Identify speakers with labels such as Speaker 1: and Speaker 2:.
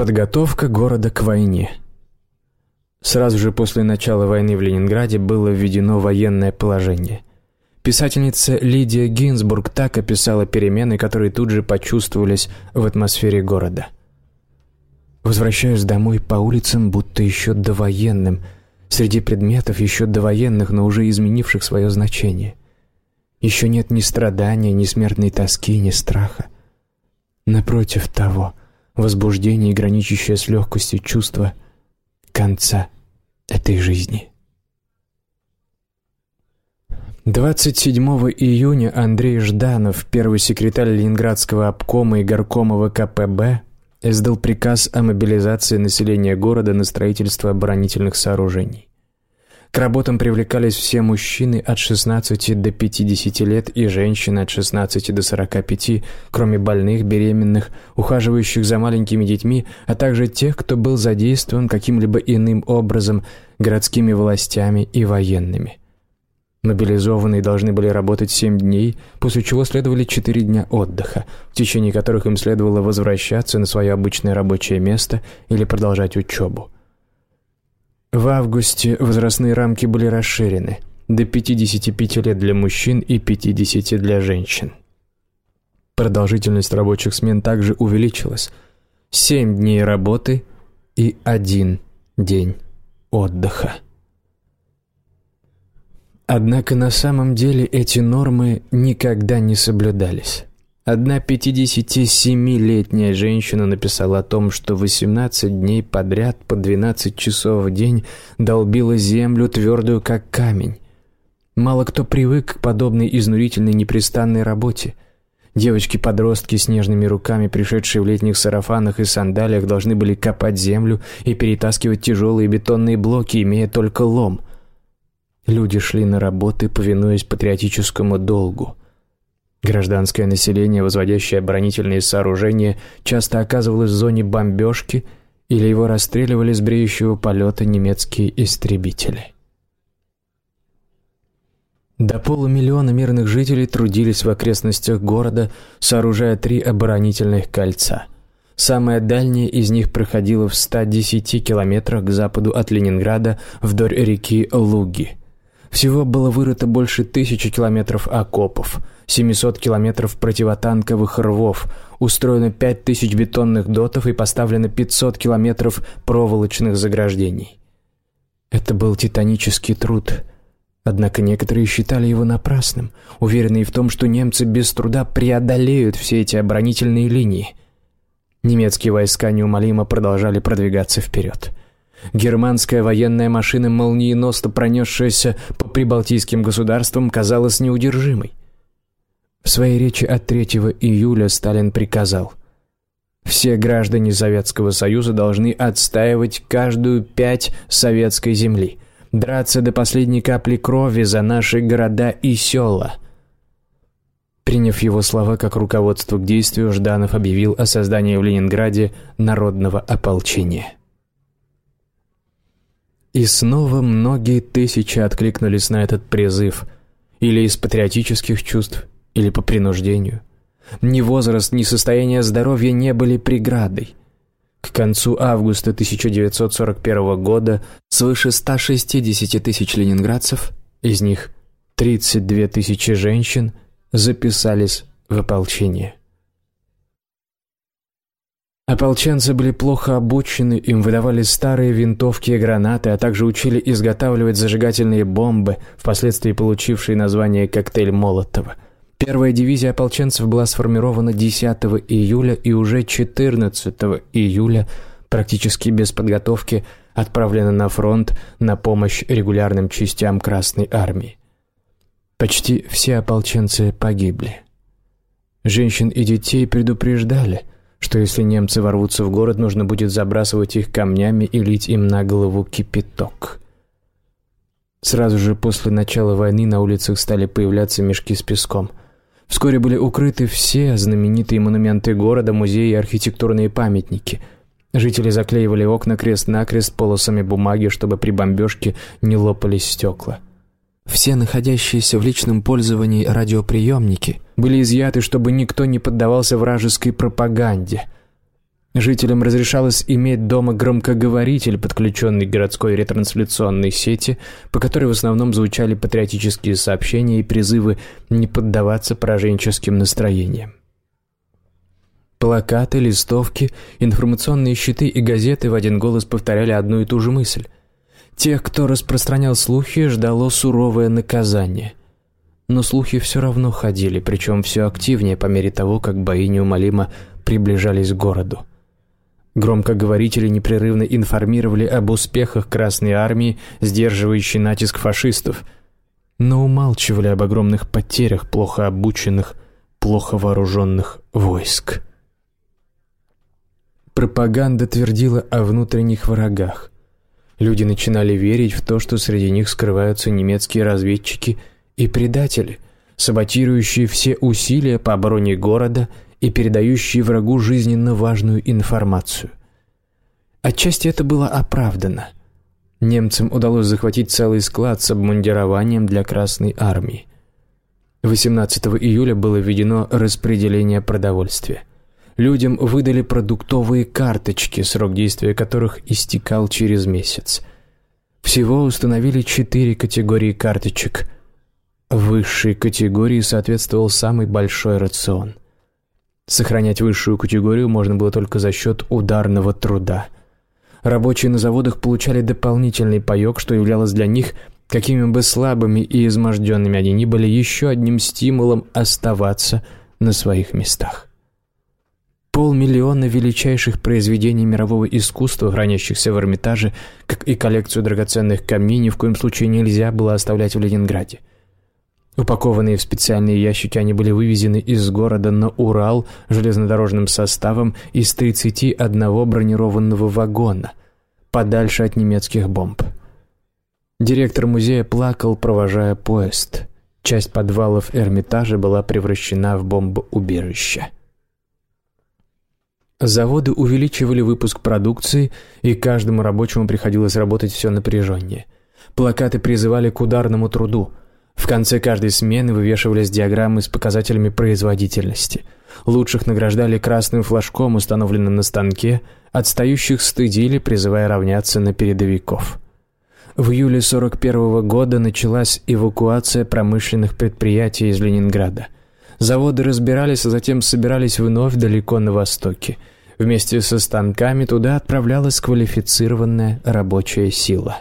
Speaker 1: Подготовка города к войне. Сразу же после начала войны в Ленинграде было введено военное положение. Писательница Лидия Гинзбург так описала перемены, которые тут же почувствовались в атмосфере города. «Возвращаюсь домой по улицам, будто еще довоенным, среди предметов еще довоенных, но уже изменивших свое значение. Еще нет ни страдания, ни смертной тоски, ни страха. Напротив того, возбуждение, граничащее с легкостью чувства конца этой жизни». 27 июня Андрей Жданов, первый секретарь Ленинградского обкома и горкома ВКПБ, издал приказ о мобилизации населения города на строительство оборонительных сооружений. К работам привлекались все мужчины от 16 до 50 лет и женщины от 16 до 45, кроме больных, беременных, ухаживающих за маленькими детьми, а также тех, кто был задействован каким-либо иным образом городскими властями и военными. Мобилизованные должны были работать семь дней, после чего следовали четыре дня отдыха, в течение которых им следовало возвращаться на свое обычное рабочее место или продолжать учебу. В августе возрастные рамки были расширены до 55 лет для мужчин и 50 для женщин. Продолжительность рабочих смен также увеличилась. Семь дней работы и один день отдыха. Однако на самом деле эти нормы никогда не соблюдались. Одна 57-летняя женщина написала о том, что 18 дней подряд по 12 часов в день долбила землю твердую как камень. Мало кто привык к подобной изнурительной непрестанной работе. Девочки-подростки с нежными руками, пришедшие в летних сарафанах и сандалиях, должны были копать землю и перетаскивать тяжелые бетонные блоки, имея только лом – Люди шли на работы, повинуясь патриотическому долгу. Гражданское население, возводящее оборонительные сооружения, часто оказывалось в зоне бомбежки или его расстреливали с бреющего полета немецкие истребители. До полумиллиона мирных жителей трудились в окрестностях города, сооружая три оборонительных кольца. Самое дальнее из них проходило в 110 километрах к западу от Ленинграда вдоль реки Луги – всего было вырыто больше тысячи километров окопов, 700 километров противотанковых рвов, устроено 5000 бетонных дотов и поставлено 500 километров проволочных заграждений. Это был титанический труд. Однако некоторые считали его напрасным, уверенные в том, что немцы без труда преодолеют все эти оборонительные линии. Немецкие войска неумолимо продолжали продвигаться вперед. Германская военная машина, молниеносно пронесшаяся по прибалтийским государствам, казалась неудержимой. В своей речи от 3 июля Сталин приказал «Все граждане Советского Союза должны отстаивать каждую пять советской земли, драться до последней капли крови за наши города и села». Приняв его слова как руководство к действию, Жданов объявил о создании в Ленинграде народного ополчения. И снова многие тысячи откликнулись на этот призыв, или из патриотических чувств, или по принуждению. Ни возраст, ни состояние здоровья не были преградой. К концу августа 1941 года свыше 160 тысяч ленинградцев, из них 32 тысячи женщин, записались в ополчение. Ополченцы были плохо обучены, им выдавали старые винтовки и гранаты, а также учили изготавливать зажигательные бомбы, впоследствии получившие название «коктейль Молотова». Первая дивизия ополченцев была сформирована 10 июля и уже 14 июля, практически без подготовки, отправлена на фронт на помощь регулярным частям Красной Армии. Почти все ополченцы погибли. Женщин и детей предупреждали – что если немцы ворвутся в город, нужно будет забрасывать их камнями и лить им на голову кипяток. Сразу же после начала войны на улицах стали появляться мешки с песком. Вскоре были укрыты все знаменитые монументы города, музеи и архитектурные памятники. Жители заклеивали окна крест-накрест полосами бумаги, чтобы при бомбежке не лопались стекла. Все находящиеся в личном пользовании радиоприемники были изъяты, чтобы никто не поддавался вражеской пропаганде. Жителям разрешалось иметь дома громкоговоритель, подключенный к городской ретрансляционной сети, по которой в основном звучали патриотические сообщения и призывы не поддаваться пораженческим настроениям. Плакаты, листовки, информационные щиты и газеты в один голос повторяли одну и ту же мысль. Тех, кто распространял слухи, ждало суровое наказание. Но слухи все равно ходили, причем все активнее по мере того, как бои неумолимо приближались к городу. Громкоговорители непрерывно информировали об успехах Красной Армии, сдерживающей натиск фашистов, но умалчивали об огромных потерях плохо обученных, плохо вооруженных войск. Пропаганда твердила о внутренних врагах. Люди начинали верить в то, что среди них скрываются немецкие разведчики и предатели, саботирующие все усилия по обороне города и передающие врагу жизненно важную информацию. Отчасти это было оправдано. Немцам удалось захватить целый склад с обмундированием для Красной Армии. 18 июля было введено распределение продовольствия. Людям выдали продуктовые карточки, срок действия которых истекал через месяц. Всего установили четыре категории карточек. Высшей категории соответствовал самый большой рацион. Сохранять высшую категорию можно было только за счет ударного труда. Рабочие на заводах получали дополнительный паёк, что являлось для них, какими бы слабыми и изможденными они ни были, еще одним стимулом оставаться на своих местах. Полмиллиона величайших произведений мирового искусства, хранящихся в Эрмитаже, как и коллекцию драгоценных камней, ни в коем случае нельзя было оставлять в Ленинграде. Упакованные в специальные ящики, они были вывезены из города на Урал железнодорожным составом из 31 бронированного вагона, подальше от немецких бомб. Директор музея плакал, провожая поезд. Часть подвалов Эрмитажа была превращена в бомбоубежище. Заводы увеличивали выпуск продукции, и каждому рабочему приходилось работать все напряженнее. Плакаты призывали к ударному труду – в конце каждой смены вывешивались диаграммы с показателями производительности. Лучших награждали красным флажком, установленным на станке, отстающих стыдили, призывая равняться на передовиков. В июле 41 года началась эвакуация промышленных предприятий из Ленинграда. Заводы разбирались, а затем собирались вновь далеко на востоке. Вместе со станками туда отправлялась квалифицированная рабочая сила.